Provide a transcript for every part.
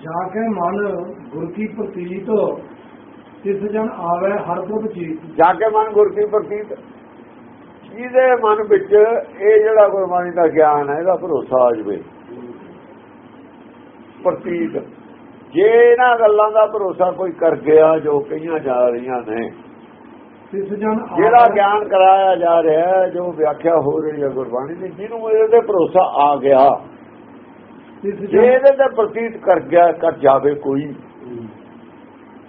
ਜਾ ਕੇ ਮਨ ਗੁਰ ਕੀ ਪ੍ਰਤੀਤ ਤਿਸ ਜਨ ਆਵੇ ਹਰ ਪ੍ਰਭ ਚੀਤ। ਜਾ ਕੇ ਮਨ ਗੁਰ ਕੀ ਪ੍ਰਤੀਤ ਜਿਹਦੇ ਮਨ ਵਿੱਚ ਇਹ ਜਿਹੜਾ ਗੁਰਬਾਣੀ ਦਾ ਗਿਆਨ ਹੈ ਇਹਦਾ ਭਰੋਸਾ ਆ ਜਵੇ। ਪ੍ਰਤੀਤ ਜੇ ਇਹਨਾਂ ਗੱਲਾਂ ਦਾ ਭਰੋਸਾ ਕੋਈ ਕਰ ਗਿਆ ਜੋ ਕਈਆਂ ਜਾ ਰਹੀਆਂ ਨੇ ਜਿਹੜਾ ਗਿਆਨ ਕਰਾਇਆ ਜਾ ਰਿਹਾ ਜੋ ਵਿਆਖਿਆ ਹੋ ਰਹੀ ਹੈ ਗੁਰਬਾਣੀ ਦੀ ਜਿਹਨੂੰ ਇਹਦੇ ਤੇ ਭਰੋਸਾ ਆ ਗਿਆ। ਜੇ ਇਹਦੇ ਤੇ ਪ੍ਰਤੀਤ ਕਰ ਗਿਆ ਕਰ ਜਾਵੇ ਕੋਈ।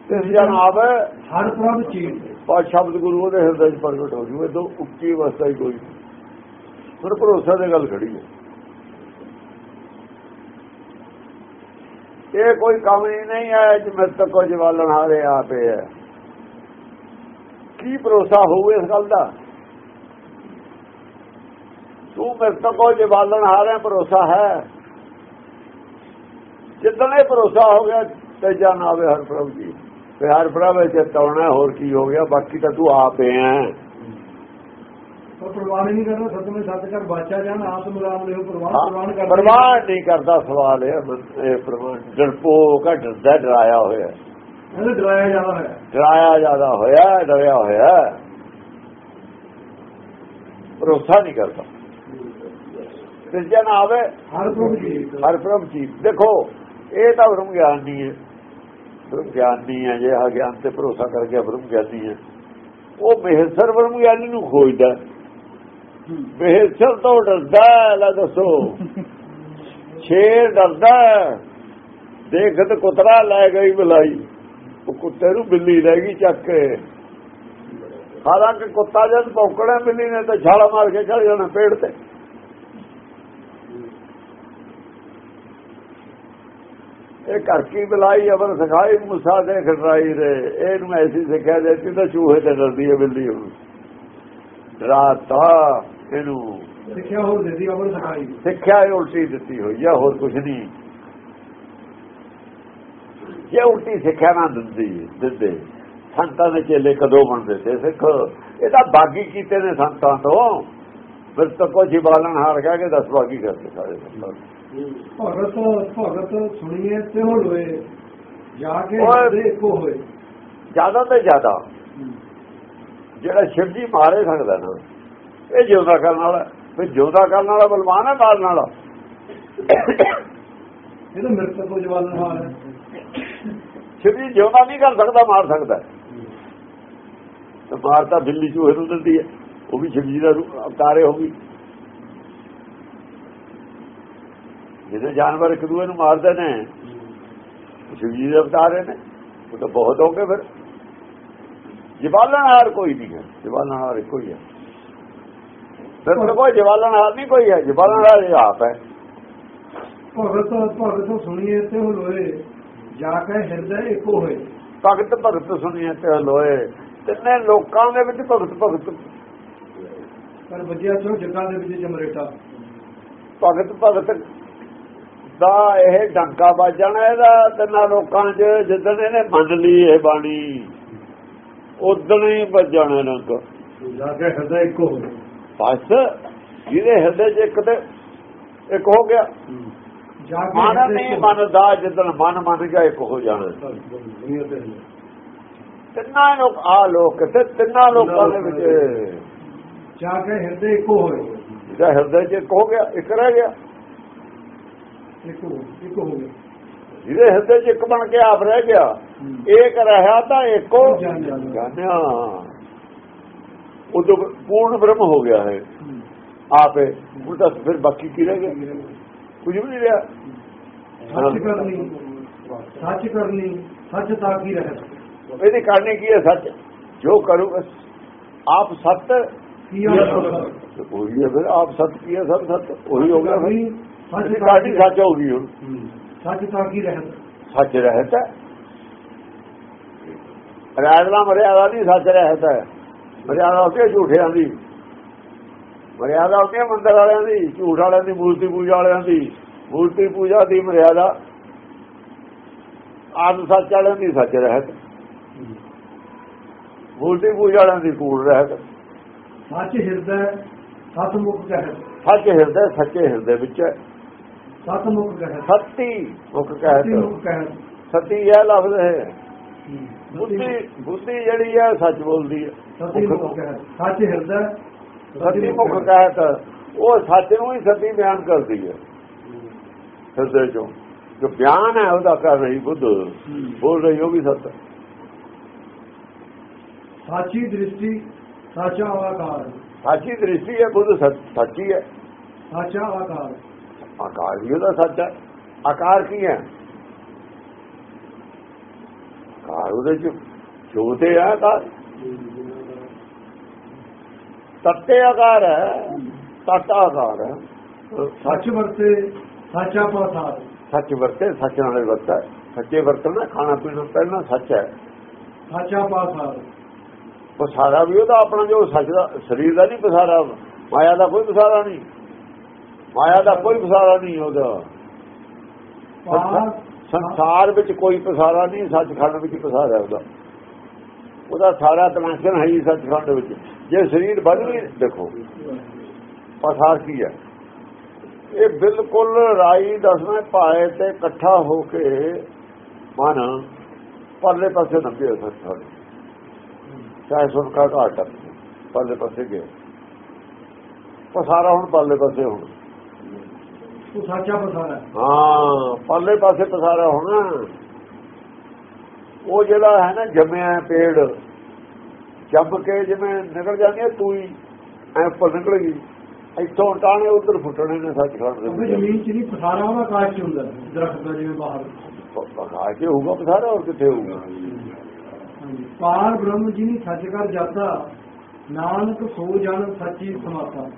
ਤੇ ਜਨ ਆਵੇ। ਹਰ ਪ੍ਰਭ ਚੀਤ ਪਾ ਸ਼ਬਦ ਗੁਰੂ ਉਹਦੇ ਹਿਰਦੇ 'ਚ ਪ੍ਰਗਟ ਹੋ ਜੂ ਤੋਂ ਉੱਚੀ ਅਵਸਥਾ ਹੀ ਕੋਈ। ਪਰ ਭਰੋਸਾ ਦੀ ਗੱਲ ਖੜੀ ਹੈ। ਇਹ ਕੋਈ ਕੰਮ ਹੀ ਨਹੀਂ ਹੈ ਜਿਵੇਂ ਤੱਕ ਕੋ ਜਵਾਲਣ ਹਾਰੇ ਆਪੇ ਹੈ। ਕੀ ਭਰੋਸਾ ਹੋਊ ਇਸ ਗੱਲ ਦਾ? ਤੂੰ ਮੇਰੇ ਤੱਕ ਕੋ ਜਵਾਲਣ ਹਾਰੇ ਭਰੋਸਾ ਹੈ। ਜਿੱਦਣ ਇਹ ਭਰੋਸਾ ਹੋ ਗਿਆ ਤੇ ਜਾਨ ਆਵੇ ਹਰ ਪ੍ਰਭ ਜੀ। ਤੇ ਹਰ ਪ੍ਰਭ ਵਿੱਚ ਤੌਣਾ ਹੋਰ ਕੀ ਹੋ ਗਿਆ ਬਾਕੀ ਤਾਂ ਤੂੰ ਆਪੇ ਹੈ ਪਰ ਪ੍ਰਵਾਨ ਹੀ ਨਹੀਂ ਕਰਦਾ ਸਤਵੇਂ ਸੱਤ ਕਰ ਬਾਚਾ ਜਾਨ ਆਪ ਮੁਰਾਦ ਲਿਓ ਕਰਦਾ ਪਰਵਾਹ ਨਹੀਂ ਕਰਦਾ ਸਵਾਲ ਇਹ ਇਹ ਪ੍ਰਵਾਨ ਡਰਪੋਕ ਡਰਦਾ ਡਰਾਇਆ ਹੋਇਆ। ਇਹਨੇ ਡਰਾਇਆ ਜਾਂਦਾ ਹੈ। ਡਰਾਇਆ ਜ਼ਿਆਦਾ ਹੋਇਆ ਡਰਿਆ ਹੋਇਆ। ਭਰੋਸਾ ਨਹੀਂ ਕਰਦਾ। ਜਨ ਆਵੇ ਹਰ ਪ੍ਰਭ ਚੀਤ ਹਰ ਪ੍ਰਭ ਜੀ। ਦੇਖੋ ਇਹ ਤਾਂ ਬ੍ਰਹਮ ਗਿਆਨ ਨਹੀਂ ਹੈ। ਬ੍ਰਹਮ ਗਿਆਨ ਨਹੀਂ ਹੈ ਜੇ ਆ ਗਿਆਨ ਤੇ ਭਰੋਸਾ ਕਰ ਗਿਆ ਬ੍ਰਹਮ ਗਿਆਨੀ ਹੈ। ਉਹ ਮਿਹਸਰ ਬ੍ਰਹਮ ਗਿਆਨੀ ਨੂੰ ਖੋਜਦਾ ਮਿਹਸਰ ਤੋਂ ਡਰਦਾ ਹੈ, ਲੈ ਦੱਸੋ। ਸ਼ੇਰ ਡਰਦਾ ਹੈ। ਦੇਖ ਤੇ ਕੁਤਰਾ ਲੈ ਗਈ ਬੁਲਾਈ ਉਹ ਕੁੱਤੇ ਨੂੰ ਬਿੱਲੀ ਲੈ ਗਈ ਚੱਕ ਕੇ। ਹਾਲਾਂਕਿ ਕੁੱਤਾ ਜਦ ਪੌਕੜਾ ਬਿੱਲੀ ਨੇ ਤਾਂ ਛਾਲਾ ਮਾਰ ਕੇ ਚੜ ਜਾਣਾ ਪੇੜ ਤੇ। ਇਹ ਘਰ ਕੀ ਬੁਲਾਈ ਅਬਰ ਸਖਾਈ ਮੁਸਾ ਦੇ ਖੜਾਈ ਰੇ ਇਹਨੂੰ ਐਸੀ ਸਿੱਖਿਆ ਦਿੱਤੀ ਤਾਂ ਚੂਹੇ ਤੇ ਡਰਦੀ ਹੈ ਬਿੱਲੀ ਹੁਣ। ਰਾਤਾ ਇਹਨੂੰ। ਸਿੱਖਿਆ ਹੋਰ ਦਿੱਤੀ ਅਮਰ ਸਖਾਈ। ਸਿੱਖਿਆ ਇਹ ਉਲਟੀ ਦਿੱਤੀ ਹੋਈ ਹੈ ਹੋਰ ਕੁਝ ਨਹੀਂ। ਜੇ ਉਲਟੀ ਸਿੱਖਿਆ ਨਾ ਦਿੰਦੀ ਦਿੰਦੇ। ਸੰਤਾਂ ਦੇ ਚੇਲੇ ਕਦੋਂ ਬਣਦੇ ਤੇ ਸਿੱਖ? ਇਹ ਤਾਂ ਬਾਗੀ ਕੀਤੇ ਨੇ ਸੰਤਾਂ ਤੋਂ। ਫਿਰ ਤਾਂ ਕੋਈ ਬਾਲਣ ਹਾਰ ਗਿਆ ਕਿ ਦਸ ਬਾਗੀ ਕਰਦੇ ਸਾਰੇ ਸੰਤਾਂ ਭਗਤ ਭਗਤ ਸੁਣੀਏ ਤੇ ਹੋ ਲੋਏ ਜਾ ਕੇ ਇੱਕੋ ਹੋਏ। ਜ਼ਿਆਦਾ ਤੋਂ ਜ਼ਿਆਦਾ। ਜਿਹੜਾ ਸ਼ਿਵ ਜੀ ਮਾਰੇ ਸਕਦਾ ਨਾ ਇਹ ਜਿਉਂਦਾ ਕਰਨ ਵਾਲਾ ਫਿਰ ਜਿਉਂਦਾ ਕਰਨ ਵਾਲਾ ਬਲਵਾਨ ਹੈ ਮਾਰਨ ਵਾਲਾ। ਇਹ ਤਾਂ ਮਿਰਤ ਤੋਂ ਜਵਾਨ ਹਾਲ ਹੈ। ਸ਼ਿਵ ਜੀ ਜਿਉਂਦਾ ਨਹੀਂ ਕਰ ਸਕਦਾ ਮਾਰ ਸਕਦਾ। ਤੇ ਮਾਰ ਤਾਂ ਬਿੱਲੀ ਚੂਹੇ ਨੂੰ ਦਿੰਦੀ ਹੈ ਉਹ ਵੀ ਸ਼ਿਵ ਜੀ ਦਾ ਅਵਤਾਰੇ ਹੋ ਜਿਹਦੇ ਜਾਨਵਰ ਇੱਕ ਦੂਏ ਨੂੰ ਮਾਰਦੇ ਨੇ ਸ਼ਿਵ ਜੀ ਦੇ ਅਵਤਾਰੇ ਨੇ ਉਹ ਤਾਂ ਬਹੁਤ ਹੋ ਗਏ ਫਿਰ ਜਵਾਲਣਹਾਰ ਕੋਈ ਨਹੀਂ ਹੈ ਜਵਾਲਣਹਾਰ ਇੱਕੋ ਹੀ ਹੈ। ਫਿਰ ਕੋਈ ਜਵਾਲਣਹਾਰ ਨਹੀਂ ਕੋਈ ਹੈ ਜਵਾਲਣਹਾਰ ਇਹ ਆਪ ਹੈ। ਭਗਤ ਭਗਤ ਸੁਣੀਏ ਤੇ ਹੋ ਲੋਏ ਜਾ ਕੇ ਹਿਰਦੇ ਇੱਕੋ ਹੋਏ। ਭਗਤ ਭਗਤ ਸੁਣੀਏ ਤੇ ਲੋਏ ਤਿੰਨੇ ਲੋਕਾਂ ਦੇ ਵਿੱਚ ਭਗਤ ਭਗਤ। ਪਰ ਵੱਜਿਆ ਚੋ ਜੱਗਾਂ ਦੇ ਵਿੱਚ ਜਮਰੇਟਾ। ਭਗਤ ਭਗਤ ਦਾ ਇਹ ਡੰਕਾ ਵੱਜਣਾ ਇਹਦਾ ਤਿੰਨਾਂ ਲੋਕਾਂ 'ਚ ਜਿੱਦਣ ਇਹਨੇ ਮੰਨ ਲਈ ਇਹ ਬਾਣੀ ਉਦੋਂ ਹੀ ਵੱਜਣਾ ਡੰਕ ਕੇ ਹਿਰਦੇ ਇੱਕੋ ਹੋਏ ਬਸ ਜਿਹਦੇ ਹਿਰਦੇ 'ਚ ਇੱਕ ਤੇ ਇੱਕ ਹੋ ਗਿਆ। ਜਾ ਕੇ ਮਨ ਨਹੀਂ। ਮੰਨਦਾ ਜਿੱਦਣ ਮਨ ਮੰਨ ਗਿਆ ਇੱਕ ਹੋ ਜਾਣਾ। ਹੈ। ਤਿੰਨਾਂ ਲੋਕ ਆ ਲੋਕ ਤੇ ਤਿੰਨਾਂ ਲੋਕਾਂ ਦੇ ਵਿੱਚ ਜਾ ਕੇ ਹਿਰਦੇ ਇੱਕੋ ਹੋਏ ਜਿਹਦਾ ਹਿਰਦੇ 'ਚ ਇੱਕ ਹੋ ਗਿਆ ਇੱਕ ਰਹਿ ਗਿਆ। ਇੱਕੋ ਇੱਕੋ ਹੋ ਗਏ ਜਿਹਦੇ ਹਿਰਦੇ 'ਚ ਇੱਕ ਬਣ ਕੇ ਆਪ ਰਹਿ ਗਿਆ ਇੱਕ ਰਹਾ ਤਾਂ ਇੱਕੋ। ਜਾਣ ਜਾਣ। ਜਾਣਿਆ ਉਹ ਤਾਂ ਪੂਰਨ ਬ੍ਰਹਮ ਹੋ ਗਿਆ ਹੈ। ਆਪੇ ਹੁਣ ਤਾਂ ਫਿਰ ਬਾਕੀ ਕੀ ਰਹਿ ਗਿਆ? ਕੁਝ ਵੀ ਨਹੀਂ ਰਿਹਾ। ਸੱਚ ਕਰਨੀ। ਸੱਚ ਕਰਨੀ। ਸੱਚ ਤਾਂ ਕੀ ਰਹੇ ਇਹਦੀ ਕਰਨੀ ਕੀ ਹੈ ਸੱਚ? ਜੋ ਕਰੂ ਆਪ ਸੱਤ। ਕੀ ਹੈ ਫਿਰ। ਆਪ ਸੱਤ ਕੀ ਹੈ? ਸਭ ਸੱਤ। ਉਹੀ ਹੋ ਗਿਆ ਫਿਰ। ਸੱਚ ਕਾਢੀ ਸੱਚ ਹੋ ਗਈ ਹੁਣ। ਸੱਚ ਤਾਂ ਕੀ ਰਹੇ ਸੱਚ ਰਹਤਾ ਮਰਿਆਦਾ ਮਰਿਆਦਾ ਨਹੀਂ ਸੱਚ ਰਹਤਾ ਮਰਿਆਦਾ ਹੁੰਦੀ ਹੈ ਝੂਠਿਆਂ ਦੀ। ਮਰਿਆਦਾ ਹੈ ਮੰਦਰ ਵਾਲਿਆਂ ਦੀ ਝੂਠ ਵਾਲਿਆਂ ਦੀ ਮੂਰਤੀ ਪੂਜਾ ਵਾਲਿਆਂ ਦੀ। ਮੂਰਤੀ ਪੂਜਾ ਦੀ ਮਰਿਆਦਾ। ਆਦ ਸੱਚ ਵਾਲਿਆਂ ਦੀ ਸੱਚ ਰਹਿਤ। ਮੂਰਤੀ ਪੂਜਾ ਵਾਲਿਆਂ ਦੀ ਕੂੜ ਰਹਿਤ। ਸੱਚ ਹਿਰਦਾ ਸਤ ਮੁਖ ਕਹੇ ਸੱਚ ਹਿਰਦੇ ਸੱਚੇ ਹਿਰਦੇ ਵਿੱਚ ਹੈ। ਸਤ ਮੁਖ ਕਹਿ ਸਤੀ ਮੁਖ ਸਤੀ ਕਹਿ ਸਤੀ ਇਹ ਲਫ਼ਜ਼ ਹੈ। ਬੁੱਧੀ ਬੁੱਧੀ ਜਿਹੜੀ ਹੈ ਸੱਚ ਬੋਲਦੀ ਹੈ। ਸਤੀ ਮੁਖ ਕਹਿ ਸੱਚ ਹਿਰਦਾ ਸਤੀ ਮੁਖ ਕਹਿਤ। ਉਹ ਸੱਚ ਨੂੰ ਹੀ ਸਤੀ ਬਿਆਨ ਕਰਦੀ ਹੈ। ਹਿਰਦੇ ਚੋਂ। ਜੋ ਬਿਆਨ ਹੈ ਉਹਦਾ ਕਰ ਰਹੀ ਬੁੱਧ। ਬੋਲ ਰਹੀ ਉਹ ਵੀ ਸੱਚ। ਹੈ। ਸਾਚੀ ਦ੍ਰਿਸ਼ਟੀ ਸਾਚਾ ਆਕਾਰ। ਸਾਚੀ ਦ੍ਰਿਸ਼ਟੀ ਹੈ ਬੁੱਧ ਸੱਚੀ ਹੈ। ਸਾਚਾ ਆਕਾਰ। ਆਕਾਰ ਵੀ ਉਹਦਾ ਸੱਚ ਹੈ। ਆਕਾਰ ਕੀ ਹੈ? ਆਕਾਰ ਉਹਦੇ ਚ ਜੋਤੇ ਆ ਆਕਾਰ। ਤੱਤੇ ਆਕਾਰ ਹੈ ਤੱਤ ਆਕਾਰ ਹੈ। ਸੱਚ ਵਰਤੇ ਸਾਚਾ ਪ੍ਰਸਾਦ ਸੱਚ ਵਰਤੇ ਸੱਚ ਨਾਲ ਵਰਤਾ ਹੈ। ਸੱਚੇ ਵਰਤਣਾ ਖਾਣਾ ਪੀਣਾ ਪਹਿਲਾਂ ਸੱਚ ਹੈ। ਸਾਚਾ ਪ੍ਰਸਾਦ ਪਸਾਰਾ ਵੀ ਉਹਦਾ ਆਪਣਾ ਜੋ ਸੱਚ ਦਾ ਸਰੀਰ ਦਾ ਨਹੀਂ ਪਸਾਰਾ ਮਾਇਆ ਦਾ ਕੋਈ ਪਸਾਰਾ ਨਹੀਂ। ਮਾਇਆ ਦਾ ਕੋਈ ਪਸਾਰਾ ਨਹੀਂ ਉਹਦਾ। ਸੰਸਾਰ ਵਿੱਚ ਕੋਈ ਪਸਾਰਾ ਨਹੀਂ ਸੱਚਖੰਡ ਵਿੱਚ ਪਸਾਰਾ ਹੈ ਉਹਦਾ। ਉਹਦਾ ਸਾਰਾ ਤਮਾਸ਼ਨ ਹੈ ਹੀ ਸੱਚਖੰਡ ਵਿੱਚ। ਜੇ ਸਰੀਰ ਬਣ ਵੀ ਦੇਖੋ ਪਸਾਰ ਕੀ ਹੈ? ਇਹ ਬਿਲਕੁਲ ਰਾਈ ਦਸਵੇਂ ਪਾਏ ਤੇ ਇਕੱਠਾ ਹੋ ਕੇ ਮਨ ਪਰਲੇ ਪਾਸੇ ਨੰਬੇ ਸੱਚਖੰਡ ਚਾਹੇ ਸੁਣ ਕਾ ਘਾਟ ਹੈ, ਪਰਲੇ ਪਾਸੇ ਗਏ। ਪਸਾਰਾ ਹੁਣ ਪਰਲੇ ਪਾਸੇ ਹੁਣ। ਉਹ ਸਾਚਾ ਪ੍ਰਸਾਦ ਹੈ ਹਾਂ ਪਰਲੇ ਪਾਸੇ ਪਸਾਰਾ ਹੋਣਾ। ਉਹ ਜਿਹੜਾ ਹੈ ਨਾ ਜੰਮਿਆ ਪੇੜ ਜੰਮ ਕੇ ਜਿਵੇਂ ਨਿਕਲ ਜਾਂਦੀ ਹੈ ਤੂਈ ਐ ਉੱਪਰ ਨਿਕਲ ਗਈ। ਇੱਥੋਂ ਟਾਣੇ ਉਧਰ ਫੁੱਟਣੇ ਨੇ ਸੱਚ ਦੇ ਜ਼ਮੀਨ ਚ ਨਹੀਂ ਪਸਾਰਾ ਉਹਦਾ ਆਕਾਸ਼ ਚ ਹੁੰਦਾ ਦਰਖਤ ਦਾ ਜਿਵੇਂ ਬਾਹਰ। ਪਕਾ ਕੇ ਹੋਊਗਾ ਪਸਾਰਾ ਹੋਰ ਕਿੱਥੇ ਹੋਊਗਾ। ਪਾਰ ਬ੍ਰਹਮ ਜੀ ਨੇ ਸੱਚ ਕਰ ਜਾਤਾ ਨਾਨਕ ਸੋ ਜਨ ਸੱਚੀ ਸਮਾਤਾ।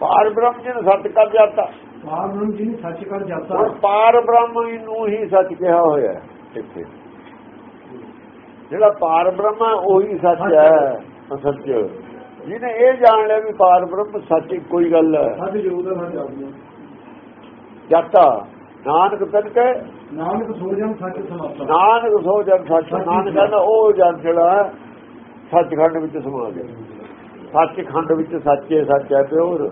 ਪਾਰ ਬ੍ਰਹਮ ਜੀ ਨੂੰ ਸੱਚ ਕਰ ਜਾਤਾ। ਪਾਰ ਬ੍ਰਹਮ ਜੀ ਨੇ ਸੱਚ ਕਰ ਹੁਣ ਪਾਰ ਬ੍ਰਹਮ ਨੂੰ ਹੀ ਸੱਚ ਕਿਹਾ ਹੋਇਆ ਇੱਥੇ। ਜਿਹੜਾ ਪਾਰ ਬ੍ਰਹਮ ਹੈ ਉਹੀ ਸੱਚ ਹੈ। ਸੱਚ ਜਿਹਨੇ ਇਹ ਜਾਣ ਲਿਆ ਵੀ ਪਾਰ ਬ੍ਰਹਮ ਸੱਚ ਹੀ ਗੱਲ ਹੈ। ਸੱਚ ਜੋ ਦਾ ਸੱਚ ਆਉਂਦਾ ਜਾਤਾ। ਨਾਨਕ ਤਨ ਕੇ ਨਾਨਕ ਸੋ ਜਨ ਸੱਚ ਸਮਾਤਾ ਨਾਨਕ ਸੋ ਜਨ ਸੱਚ। ਨਾਨਕ ਕਹਿੰਦਾ ਉਹ ਜਨ ਜਿਹੜਾ ਸੱਚਖੰਡ ਵਿੱਚ ਸਮਾ ਗਿਆ। ਸੱਚਖੰਡ ਵਿੱਚ ਸੱਚੇ ਸੱਚ ਹੈ ਪਿਓਰ।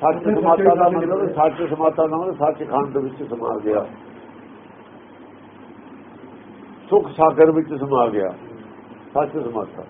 ਸੱਚ ਸਮਾਤਾ ਦਾ ਮਤਲਬ ਸੱਚ ਸਮਾਤਾ ਦਾ ਮਤਲਬ ਸੱਚਖੰਡ ਵਿੱਚ ਸਮਾ ਗਿਆ। ਸੁਖ ਸਾਗਰ ਵਿੱਚ ਸਮਾ ਗਿਆ। ਸੱਚ ਸਮਾਤਾ।